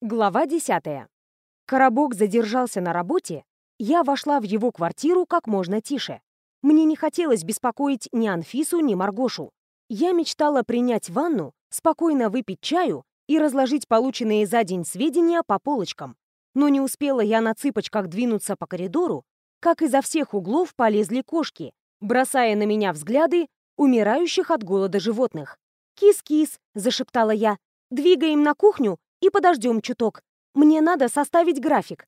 Глава 10. Коробок задержался на работе, я вошла в его квартиру как можно тише. Мне не хотелось беспокоить ни Анфису, ни Маргошу. Я мечтала принять ванну, спокойно выпить чаю и разложить полученные за день сведения по полочкам. Но не успела я на цыпочках двинуться по коридору, как изо всех углов полезли кошки, бросая на меня взгляды умирающих от голода животных. «Кис-кис», — зашептала я, — «двигаем на кухню и подождем чуток. Мне надо составить график.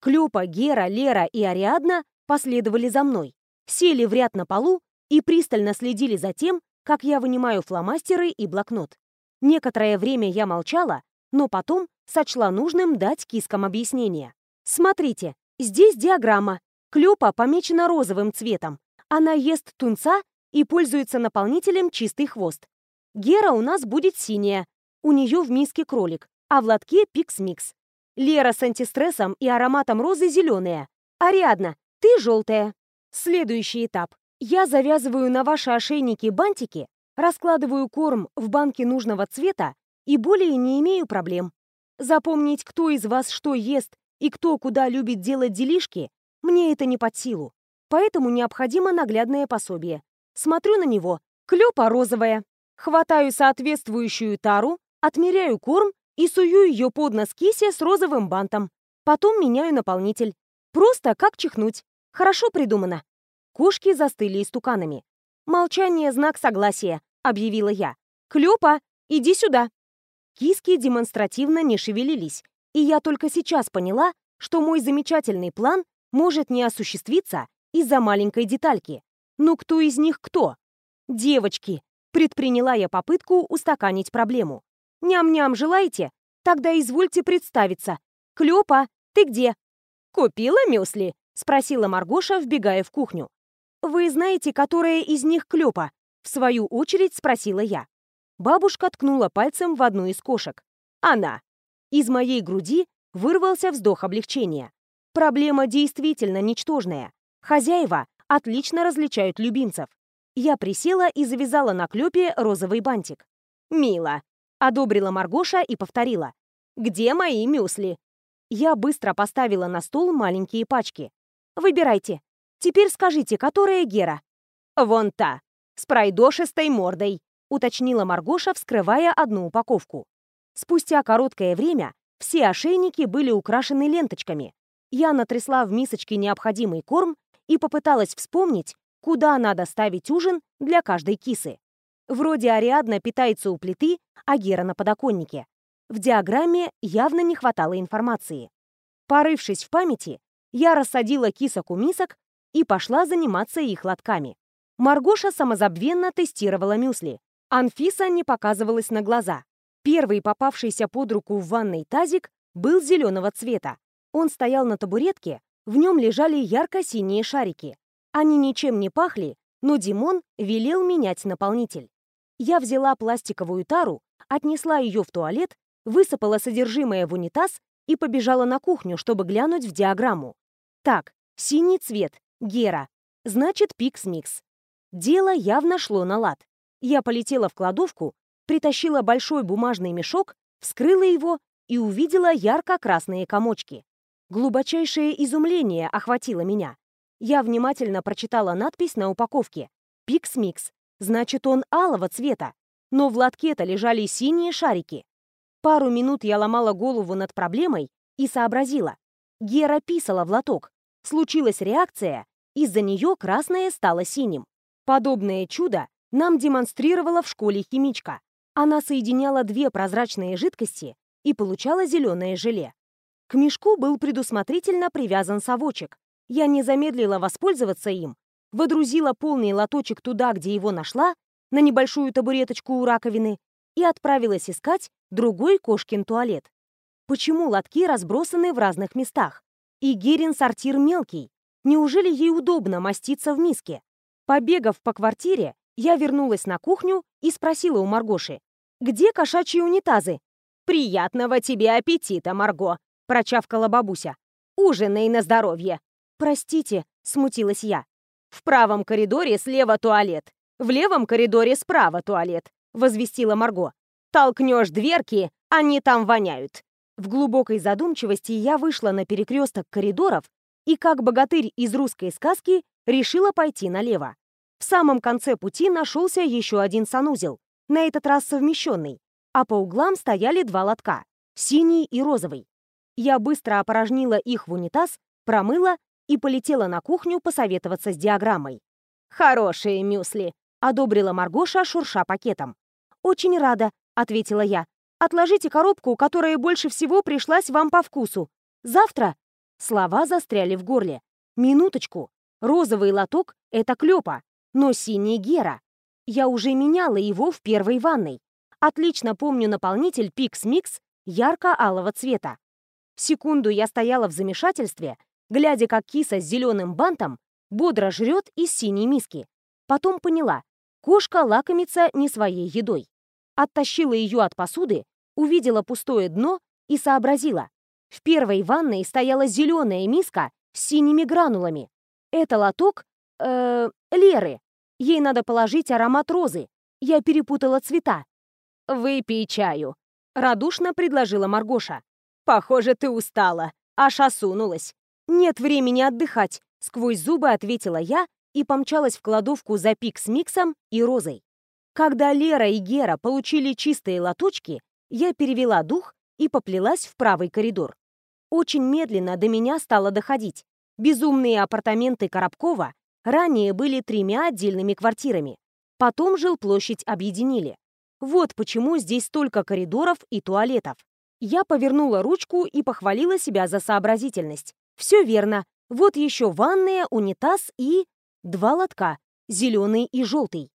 Клёпа, Гера, Лера и Ариадна последовали за мной, сели в ряд на полу и пристально следили за тем, как я вынимаю фломастеры и блокнот. Некоторое время я молчала, но потом сочла нужным дать кискам объяснение. Смотрите, здесь диаграмма. Клёпа помечена розовым цветом. Она ест тунца и пользуется наполнителем чистый хвост. Гера у нас будет синяя. У нее в миске кролик а в лотке пикс-микс. Лера с антистрессом и ароматом розы зеленая. Ариадна, ты желтая. Следующий этап. Я завязываю на ваши ошейники бантики, раскладываю корм в банке нужного цвета и более не имею проблем. Запомнить, кто из вас что ест и кто куда любит делать делишки, мне это не под силу. Поэтому необходимо наглядное пособие. Смотрю на него. Клёпа розовая. Хватаю соответствующую тару, отмеряю корм и сую ее под нос кисе с розовым бантом. Потом меняю наполнитель. Просто как чихнуть. Хорошо придумано. Кошки застыли истуканами. «Молчание — знак согласия», — объявила я. «Клёпа, иди сюда». Киски демонстративно не шевелились, и я только сейчас поняла, что мой замечательный план может не осуществиться из-за маленькой детальки. Ну кто из них кто? Девочки, предприняла я попытку устаканить проблему. Ням-ням желаете? Тогда извольте представиться. Клёпа, ты где?» «Купила мюсли?» — спросила Маргоша, вбегая в кухню. «Вы знаете, которая из них Клёпа?» — в свою очередь спросила я. Бабушка ткнула пальцем в одну из кошек. «Она!» Из моей груди вырвался вздох облегчения. Проблема действительно ничтожная. Хозяева отлично различают любимцев. Я присела и завязала на клёпе розовый бантик. «Мило!» Одобрила Маргоша и повторила. «Где мои мюсли?» Я быстро поставила на стол маленькие пачки. «Выбирайте. Теперь скажите, которая Гера?» «Вон та, с пройдошистой мордой», уточнила Маргоша, вскрывая одну упаковку. Спустя короткое время все ошейники были украшены ленточками. Я натрясла в мисочке необходимый корм и попыталась вспомнить, куда надо ставить ужин для каждой кисы. Вроде Ариадна питается у плиты, а Гера на подоконнике. В диаграмме явно не хватало информации. Порывшись в памяти, я рассадила кисок у мисок и пошла заниматься их лотками. Маргоша самозабвенно тестировала мюсли. Анфиса не показывалась на глаза. Первый попавшийся под руку в ванной тазик был зеленого цвета. Он стоял на табуретке, в нем лежали ярко-синие шарики. Они ничем не пахли, но Димон велел менять наполнитель. Я взяла пластиковую тару, отнесла ее в туалет, высыпала содержимое в унитаз и побежала на кухню, чтобы глянуть в диаграмму. Так, синий цвет, Гера, значит пикс-микс. Дело явно шло на лад. Я полетела в кладовку, притащила большой бумажный мешок, вскрыла его и увидела ярко-красные комочки. Глубочайшее изумление охватило меня. Я внимательно прочитала надпись на упаковке «Пикс-микс», Значит, он алого цвета. Но в лотке-то лежали синие шарики. Пару минут я ломала голову над проблемой и сообразила. Гера писала в лоток. Случилась реакция, из-за нее красное стало синим. Подобное чудо нам демонстрировала в школе химичка. Она соединяла две прозрачные жидкости и получала зеленое желе. К мешку был предусмотрительно привязан совочек. Я не замедлила воспользоваться им водрузила полный лоточек туда, где его нашла, на небольшую табуреточку у раковины, и отправилась искать другой кошкин туалет. Почему лотки разбросаны в разных местах? И Герин сортир мелкий. Неужели ей удобно маститься в миске? Побегав по квартире, я вернулась на кухню и спросила у Маргоши, где кошачьи унитазы? «Приятного тебе аппетита, Марго!» – прочавкала бабуся. «Ужинай на здоровье!» «Простите», – смутилась я. В правом коридоре слева туалет, в левом коридоре справа туалет», — возвестила Марго. «Толкнешь дверки, они там воняют. В глубокой задумчивости я вышла на перекресток коридоров и, как богатырь из русской сказки, решила пойти налево. В самом конце пути нашелся еще один санузел, на этот раз совмещенный, а по углам стояли два лотка — синий и розовый. Я быстро опорожнила их в унитаз, промыла и полетела на кухню посоветоваться с диаграммой. «Хорошие мюсли», — одобрила Маргоша, шурша пакетом. «Очень рада», — ответила я. «Отложите коробку, которая больше всего пришлась вам по вкусу. Завтра...» Слова застряли в горле. «Минуточку. Розовый лоток — это клёпа, но синий — Гера. Я уже меняла его в первой ванной. Отлично помню наполнитель Pix Mix ярко-алого цвета. Секунду я стояла в замешательстве, глядя, как киса с зеленым бантом бодро жрет из синей миски. Потом поняла, кошка лакомится не своей едой. Оттащила ее от посуды, увидела пустое дно и сообразила. В первой ванной стояла зеленая миска с синими гранулами. Это лоток... Э, Леры. Ей надо положить аромат розы. Я перепутала цвета. «Выпей чаю», — радушно предложила Маргоша. «Похоже, ты устала, аж осунулась». «Нет времени отдыхать», — сквозь зубы ответила я и помчалась в кладовку за пик с миксом и розой. Когда Лера и Гера получили чистые лоточки, я перевела дух и поплелась в правый коридор. Очень медленно до меня стало доходить. Безумные апартаменты Коробкова ранее были тремя отдельными квартирами. Потом жилплощадь объединили. Вот почему здесь столько коридоров и туалетов. Я повернула ручку и похвалила себя за сообразительность. Все верно. Вот еще ванная, унитаз и... Два лотка, зеленый и желтый.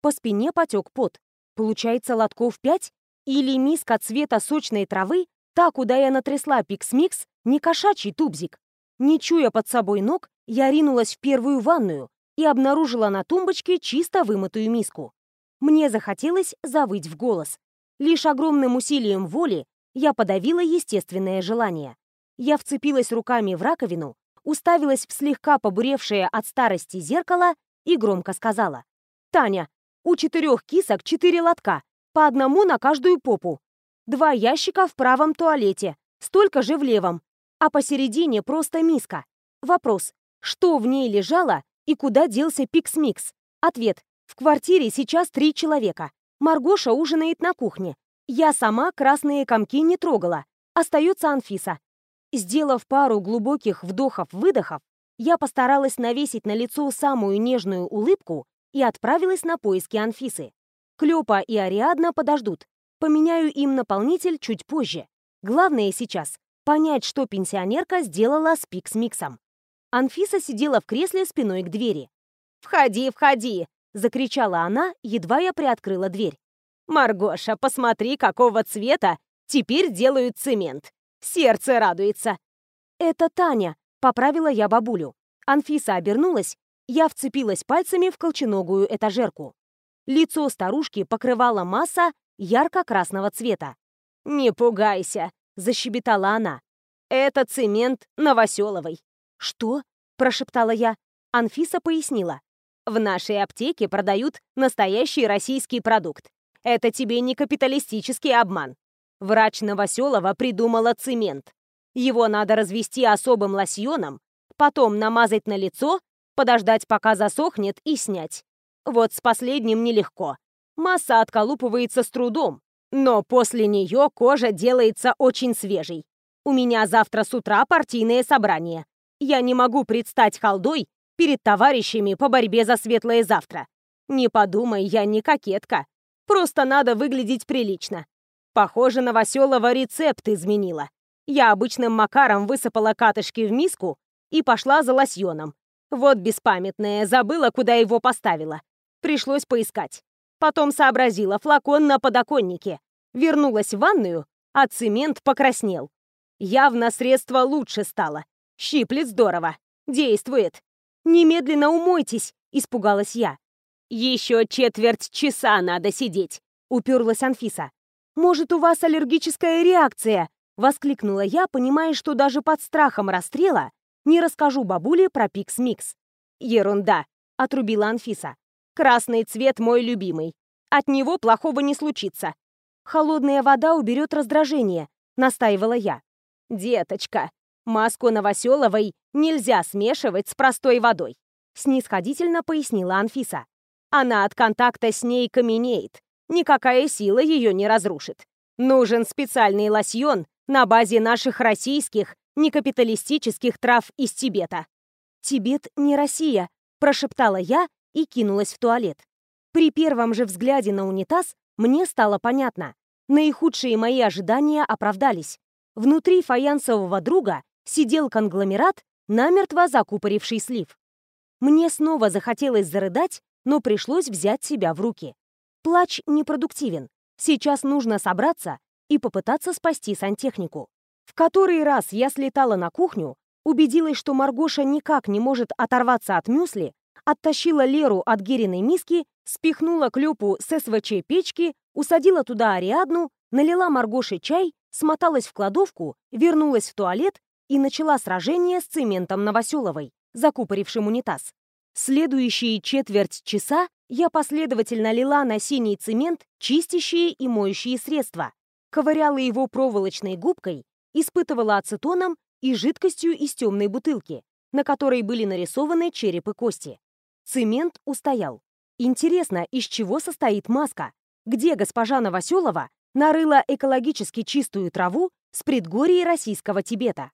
По спине потек пот. Получается, лотков пять? Или миска цвета сочной травы, та, куда я натрясла пикс-микс, не кошачий тубзик. Не чуя под собой ног, я ринулась в первую ванную и обнаружила на тумбочке чисто вымытую миску. Мне захотелось завыть в голос. Лишь огромным усилием воли я подавила естественное желание. Я вцепилась руками в раковину, уставилась в слегка побуревшее от старости зеркало и громко сказала. «Таня, у четырех кисок четыре лотка, по одному на каждую попу. Два ящика в правом туалете, столько же в левом, а посередине просто миска. Вопрос, что в ней лежало и куда делся пикс-микс? Ответ, в квартире сейчас три человека. Маргоша ужинает на кухне. Я сама красные комки не трогала. Остается Анфиса. Сделав пару глубоких вдохов-выдохов, я постаралась навесить на лицо самую нежную улыбку и отправилась на поиски Анфисы. Клёпа и Ариадна подождут. Поменяю им наполнитель чуть позже. Главное сейчас — понять, что пенсионерка сделала с Пикс-Миксом. Анфиса сидела в кресле спиной к двери. «Входи, входи!» — закричала она, едва я приоткрыла дверь. «Маргоша, посмотри, какого цвета теперь делают цемент. Сердце радуется». «Это Таня», — поправила я бабулю. Анфиса обернулась, я вцепилась пальцами в колченогую этажерку. Лицо старушки покрывала масса ярко-красного цвета. «Не пугайся», — защебетала она. «Это цемент Новоселовой». «Что?» — прошептала я. Анфиса пояснила. «В нашей аптеке продают настоящий российский продукт. Это тебе не капиталистический обман. Врач Новоселова придумала цемент. Его надо развести особым лосьоном, потом намазать на лицо, подождать, пока засохнет, и снять. Вот с последним нелегко. Масса отколупывается с трудом, но после нее кожа делается очень свежей. У меня завтра с утра партийное собрание. Я не могу предстать халдой перед товарищами по борьбе за светлое завтра. Не подумай, я не кокетка. Просто надо выглядеть прилично. Похоже, Новоселова рецепт изменила. Я обычным макаром высыпала катышки в миску и пошла за лосьоном. Вот беспамятная, забыла, куда его поставила. Пришлось поискать. Потом сообразила, флакон на подоконнике. Вернулась в ванную, а цемент покраснел. Явно средство лучше стало. Щиплет здорово. Действует. «Немедленно умойтесь», — испугалась я. «Еще четверть часа надо сидеть», — уперлась Анфиса. «Может, у вас аллергическая реакция?» — воскликнула я, понимая, что даже под страхом расстрела не расскажу бабуле про Пикс-Микс. «Ерунда», — отрубила Анфиса. «Красный цвет мой любимый. От него плохого не случится. Холодная вода уберет раздражение. настаивала я. «Деточка, маску Новоселовой нельзя смешивать с простой водой», снисходительно пояснила Анфиса. «Она от контакта с ней каменеет. Никакая сила ее не разрушит. Нужен специальный лосьон на базе наших российских некапиталистических трав из Тибета». «Тибет не Россия», — прошептала я и кинулась в туалет. При первом же взгляде на унитаз мне стало понятно. Наихудшие мои ожидания оправдались. Внутри фаянсового друга сидел конгломерат, намертво закупоривший слив. Мне снова захотелось зарыдать, но пришлось взять себя в руки. Плач непродуктивен. Сейчас нужно собраться и попытаться спасти сантехнику. В который раз я слетала на кухню, убедилась, что Маргоша никак не может оторваться от мюсли, оттащила Леру от Гериной миски, спихнула Клёпу с СВЧ печки, усадила туда Ариадну, налила Маргоше чай смоталась в кладовку, вернулась в туалет и начала сражение с цементом Новоселовой, закупорившим унитаз. Следующие четверть часа я последовательно лила на синий цемент чистящие и моющие средства, ковыряла его проволочной губкой, испытывала ацетоном и жидкостью из темной бутылки, на которой были нарисованы череп и кости. Цемент устоял. Интересно, из чего состоит маска? Где госпожа Новоселова нарыла экологически чистую траву с предгорий российского Тибета.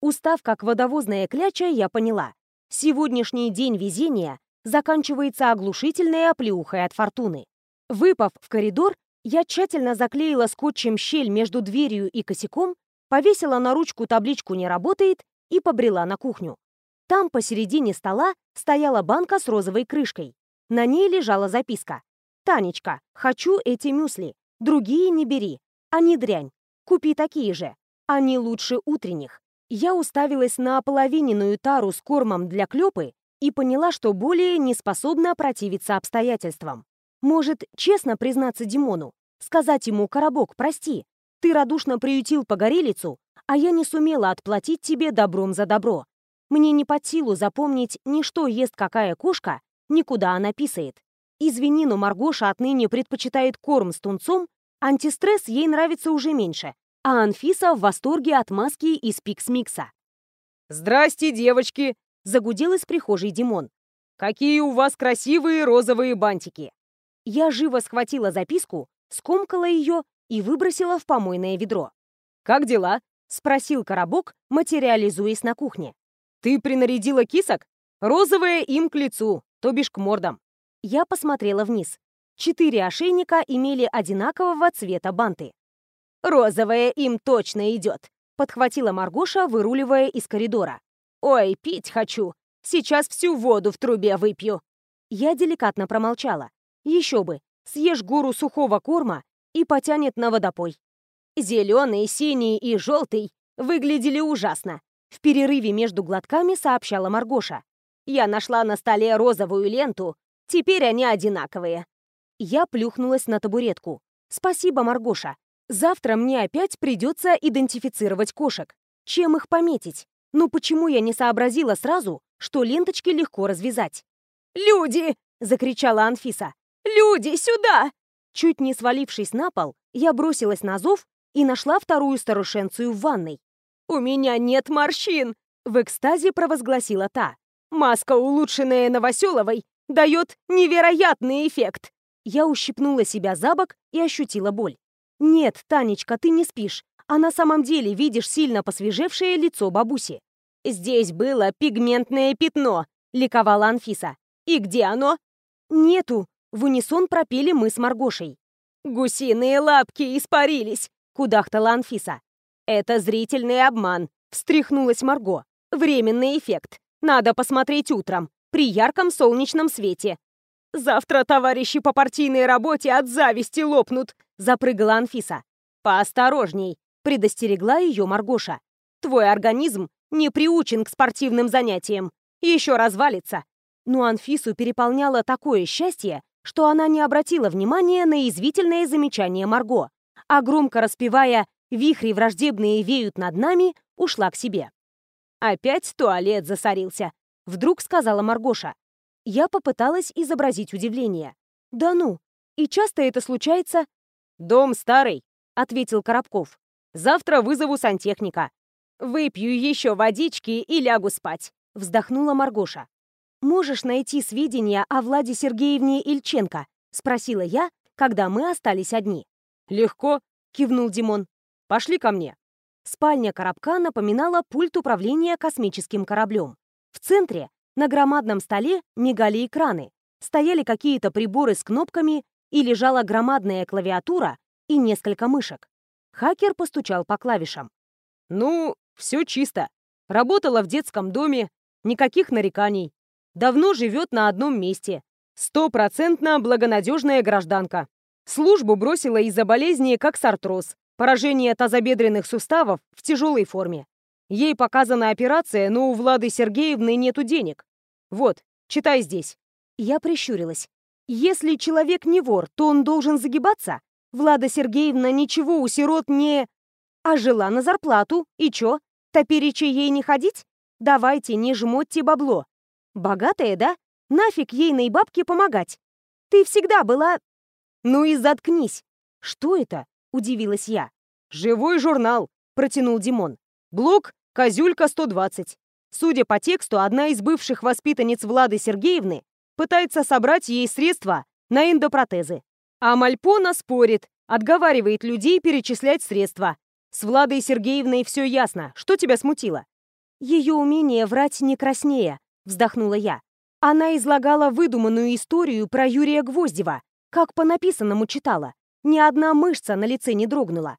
Устав как водовозная кляча, я поняла. Сегодняшний день везения заканчивается оглушительной оплеухой от фортуны. Выпав в коридор, я тщательно заклеила скотчем щель между дверью и косяком, повесила на ручку табличку «Не работает» и побрела на кухню. Там посередине стола стояла банка с розовой крышкой. На ней лежала записка. «Танечка, хочу эти мюсли. Другие не бери. Они дрянь. Купи такие же. Они лучше утренних. Я уставилась на ополовиненную тару с кормом для клёпы и поняла, что более не способна противиться обстоятельствам. Может, честно признаться Димону, сказать ему «Коробок, прости, ты радушно приютил погорелицу, а я не сумела отплатить тебе добром за добро. Мне не под силу запомнить ни что ест какая кошка, ни куда она писает. Извини, но Маргоша отныне предпочитает корм с тунцом, антистресс ей нравится уже меньше, а Анфиса в восторге от маски из Пикс-Микса. «Здрасте, девочки!» — загудел из прихожей Димон. «Какие у вас красивые розовые бантики!» Я живо схватила записку, скомкала ее и выбросила в помойное ведро. «Как дела?» — спросил Коробок, материализуясь на кухне. «Ты принарядила кисок? Розовые им к лицу, то бишь к мордам. Я посмотрела вниз. Четыре ошейника имели одинакового цвета банты. «Розовая им точно идет», — подхватила Маргоша, выруливая из коридора. «Ой, пить хочу. Сейчас всю воду в трубе выпью». Я деликатно промолчала. Еще бы, съешь гору сухого корма и потянет на водопой. Зеленый, синий и желтый выглядели ужасно. В перерыве между глотками сообщала Маргоша. Я нашла на столе розовую ленту Теперь они одинаковые». Я плюхнулась на табуретку. «Спасибо, Маргоша. Завтра мне опять придется идентифицировать кошек. Чем их пометить? Ну почему я не сообразила сразу, что ленточки легко развязать?» «Люди!» — закричала Анфиса. «Люди, сюда!» Чуть не свалившись на пол, я бросилась на зов и нашла вторую старушенцию в ванной. «У меня нет морщин!» — в экстазе провозгласила та. «Маска, улучшенная Новоселовой, дает невероятный эффект!» Я ущипнула себя за бок и ощутила боль. «Нет, Танечка, ты не спишь, а на самом деле видишь сильно посвежевшее лицо бабуси». «Здесь было пигментное пятно», — ликовала Анфиса. «И где оно?» «Нету», — в унисон пропели мы с Маргошей. «Гусиные лапки испарились», — кудахтала Анфиса. «Это зрительный обман», — встряхнулась Марго. «Временный эффект. Надо посмотреть утром при ярком солнечном свете. «Завтра товарищи по партийной работе от зависти лопнут», — запрыгала Анфиса. «Поосторожней», — предостерегла ее Маргоша. «Твой организм не приучен к спортивным занятиям. Еще развалится». Но Анфису переполняло такое счастье, что она не обратила внимания на извительное замечание Марго, а громко распевая «Вихри враждебные веют над нами», ушла к себе. Опять туалет засорился. Вдруг сказала Маргоша. Я попыталась изобразить удивление. «Да ну! И часто это случается?» «Дом старый», — ответил Коробков. Завтра вызову сантехника. Выпью еще водички и лягу спать», — вздохнула Маргоша. «Можешь найти сведения о Владе Сергеевне Ильченко?» — спросила я, когда мы остались одни. «Легко», — кивнул Димон. «Пошли ко мне». Спальня коробка напоминала пульт управления космическим кораблем. В центре, на громадном столе, мигали экраны, стояли какие-то приборы с кнопками и лежала громадная клавиатура и несколько мышек. Хакер постучал по клавишам. «Ну, все чисто. Работала в детском доме, никаких нареканий. Давно живет на одном месте. Стопроцентно благонадежная гражданка. Службу бросила из-за болезни как сартроз, поражение тазобедренных суставов в тяжелой форме. Ей показана операция, но у Влады Сергеевны нету денег. Вот, читай здесь. Я прищурилась. Если человек не вор, то он должен загибаться? Влада Сергеевна ничего у сирот не... А жила на зарплату, и чё? Топеречи ей не ходить? Давайте, не жмотьте бабло. Богатая, да? Нафиг ейной бабке помогать? Ты всегда была... Ну и заткнись. Что это? Удивилась я. Живой журнал, протянул Димон. Блок «Козюлька 120». Судя по тексту, одна из бывших воспитанниц Влады Сергеевны пытается собрать ей средства на эндопротезы. А Мальпона спорит, отговаривает людей перечислять средства. С Владой Сергеевной все ясно. Что тебя смутило? Ее умение врать не краснее, вздохнула я. Она излагала выдуманную историю про Юрия Гвоздева, как по написанному читала. Ни одна мышца на лице не дрогнула.